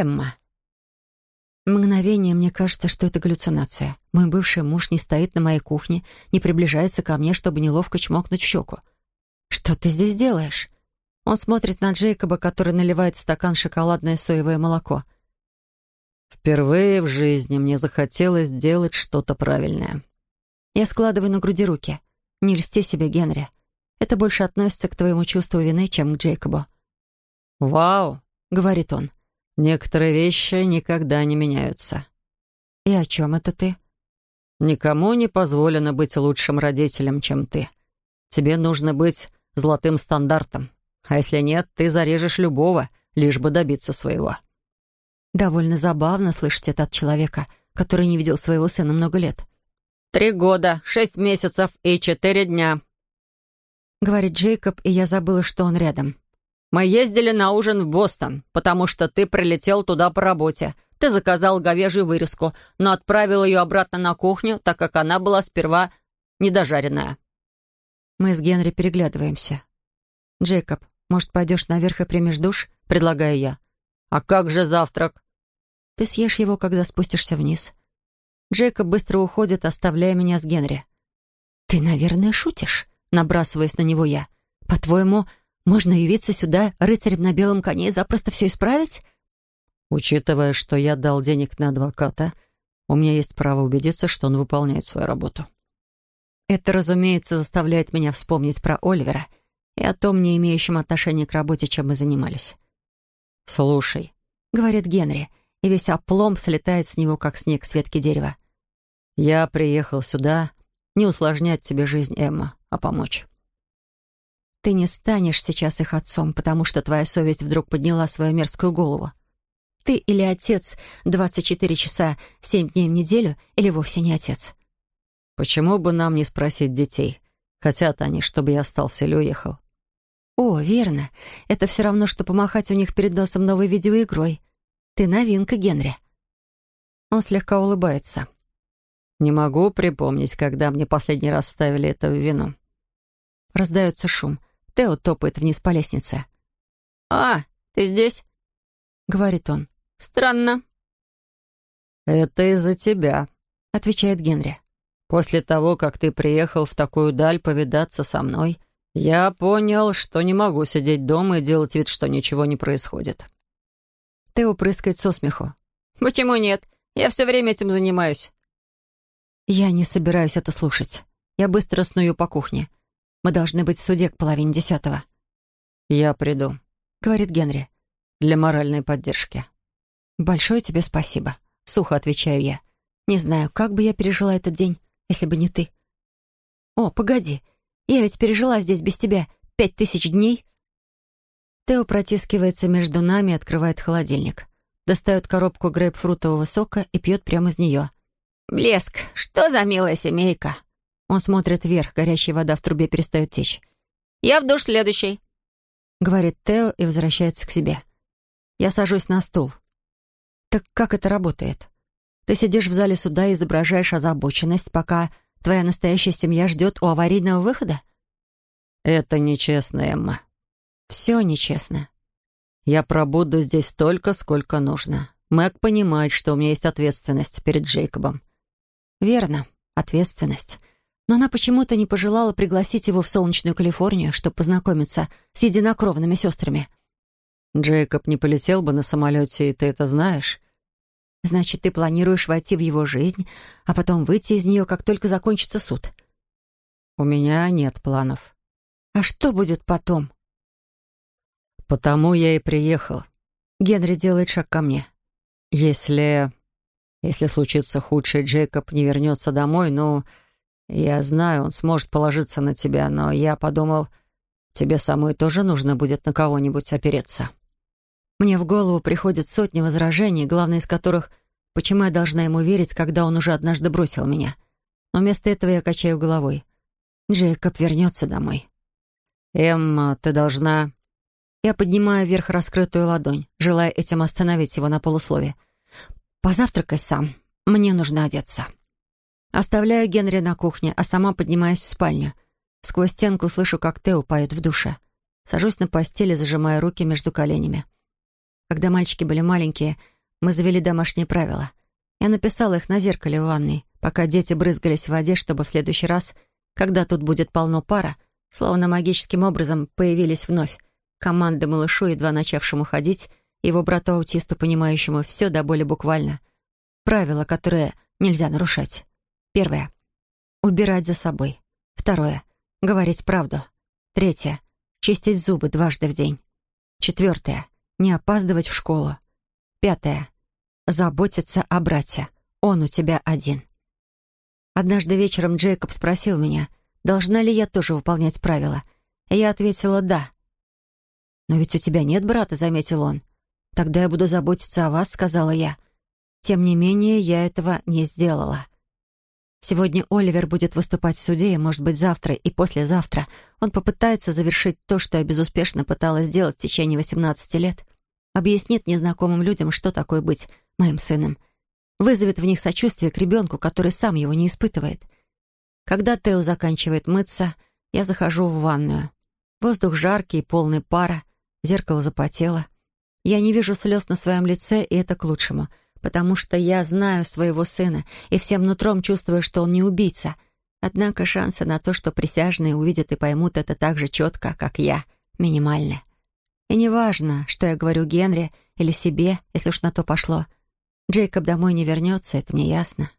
Эмма. Мгновение мне кажется, что это галлюцинация. Мой бывший муж не стоит на моей кухне, не приближается ко мне, чтобы неловко чмокнуть в щеку. «Что ты здесь делаешь?» Он смотрит на Джейкоба, который наливает в стакан шоколадное соевое молоко. «Впервые в жизни мне захотелось сделать что-то правильное». Я складываю на груди руки. «Не льсти себе, Генри. Это больше относится к твоему чувству вины, чем к Джейкобу». «Вау!» — говорит он. «Некоторые вещи никогда не меняются». «И о чем это ты?» «Никому не позволено быть лучшим родителем, чем ты. Тебе нужно быть золотым стандартом. А если нет, ты зарежешь любого, лишь бы добиться своего». Довольно забавно слышать это от человека, который не видел своего сына много лет. «Три года, шесть месяцев и четыре дня», — говорит Джейкоб, и я забыла, что он рядом. «Мы ездили на ужин в Бостон, потому что ты прилетел туда по работе. Ты заказал говяжью вырезку, но отправил ее обратно на кухню, так как она была сперва недожаренная». Мы с Генри переглядываемся. «Джейкоб, может, пойдешь наверх и примешь душ?» — предлагаю я. «А как же завтрак?» «Ты съешь его, когда спустишься вниз». Джейкоб быстро уходит, оставляя меня с Генри. «Ты, наверное, шутишь?» — набрасываясь на него я. «По-твоему, можно явиться сюда рыцарем на белом коне и запросто все исправить?» «Учитывая, что я дал денег на адвоката, у меня есть право убедиться, что он выполняет свою работу». Это, разумеется, заставляет меня вспомнить про Оливера и о том, не имеющем отношения к работе, чем мы занимались. «Слушай», — говорит Генри, и весь опломб слетает с него, как снег с ветки дерева. «Я приехал сюда не усложнять тебе жизнь, Эмма, а помочь». «Ты не станешь сейчас их отцом, потому что твоя совесть вдруг подняла свою мерзкую голову. Ты или отец 24 часа 7 дней в неделю, или вовсе не отец». «Почему бы нам не спросить детей? Хотят они, чтобы я остался или уехал?» «О, верно. Это все равно, что помахать у них перед носом новой видеоигрой. Ты новинка, Генри». Он слегка улыбается. «Не могу припомнить, когда мне последний раз ставили это в вину». Раздается шум. Тео топает вниз по лестнице. «А, ты здесь?» — говорит он. «Странно». «Это из-за тебя», — отвечает Генри. «После того, как ты приехал в такую даль повидаться со мной, я понял, что не могу сидеть дома и делать вид, что ничего не происходит». Тео прыскает со смеху. «Почему нет? Я все время этим занимаюсь». Я не собираюсь это слушать. Я быстро сную по кухне. Мы должны быть в суде к половине десятого. «Я приду», — говорит Генри. «Для моральной поддержки». «Большое тебе спасибо», — сухо отвечаю я. «Не знаю, как бы я пережила этот день, если бы не ты». «О, погоди, я ведь пережила здесь без тебя пять тысяч дней». Тео протискивается между нами и открывает холодильник. Достает коробку грейпфрутового сока и пьет прямо из нее. «Блеск! Что за милая семейка?» Он смотрит вверх, горячая вода в трубе перестает течь. «Я в душ следующий», — говорит Тео и возвращается к себе. Я сажусь на стул. «Так как это работает? Ты сидишь в зале суда и изображаешь озабоченность, пока Твоя настоящая семья ждет у аварийного выхода?» «Это нечестно, Эмма». «Все нечестно». «Я пробуду здесь столько, сколько нужно. Мэг понимает, что у меня есть ответственность перед Джейкобом». «Верно, ответственность. Но она почему-то не пожелала пригласить его в солнечную Калифорнию, чтобы познакомиться с единокровными сестрами». «Джейкоб не полетел бы на самолете, и ты это знаешь?» Значит, ты планируешь войти в его жизнь, а потом выйти из нее, как только закончится суд. У меня нет планов. А что будет потом? Потому я и приехал. Генри делает шаг ко мне. Если... Если случится худшее, Джейкоб не вернется домой, ну... Я знаю, он сможет положиться на тебя, но я подумал, тебе самой тоже нужно будет на кого-нибудь опереться. Мне в голову приходят сотни возражений, главное из которых «почему я должна ему верить, когда он уже однажды бросил меня?» Но вместо этого я качаю головой. Джейкоб вернется домой. «Эмма, ты должна...» Я поднимаю вверх раскрытую ладонь, желая этим остановить его на полуслове. «Позавтракай сам. Мне нужно одеться». Оставляю Генри на кухне, а сама поднимаюсь в спальню. Сквозь стенку слышу, как Тео поет в душе. Сажусь на постели, зажимая руки между коленями. Когда мальчики были маленькие, Мы завели домашние правила. Я написала их на зеркале в ванной, пока дети брызгались в воде, чтобы в следующий раз, когда тут будет полно пара, словно магическим образом появились вновь. Команда малышу, едва начавшему ходить, его брату-аутисту, понимающему все до боли буквально. Правила, которые нельзя нарушать. Первое. Убирать за собой. Второе. Говорить правду. Третье. Чистить зубы дважды в день. Четвертое. Не опаздывать в школу. Пятое заботиться о брате. Он у тебя один. Однажды вечером Джейкоб спросил меня, должна ли я тоже выполнять правила. И я ответила «да». «Но ведь у тебя нет брата», — заметил он. «Тогда я буду заботиться о вас», — сказала я. Тем не менее, я этого не сделала. Сегодня Оливер будет выступать в суде, и, может быть, завтра и послезавтра он попытается завершить то, что я безуспешно пыталась сделать в течение 18 лет. Объяснит незнакомым людям, что такое быть моим сыном. Вызовет в них сочувствие к ребенку, который сам его не испытывает. Когда Тео заканчивает мыться, я захожу в ванную. Воздух жаркий, и полный пара, зеркало запотело. Я не вижу слез на своем лице, и это к лучшему, потому что я знаю своего сына и всем нутром чувствую, что он не убийца. Однако шансы на то, что присяжные увидят и поймут это так же четко, как я, минимальны. И неважно, что я говорю Генри или себе, если уж на то пошло — Джейкоб домой не вернется, это мне ясно.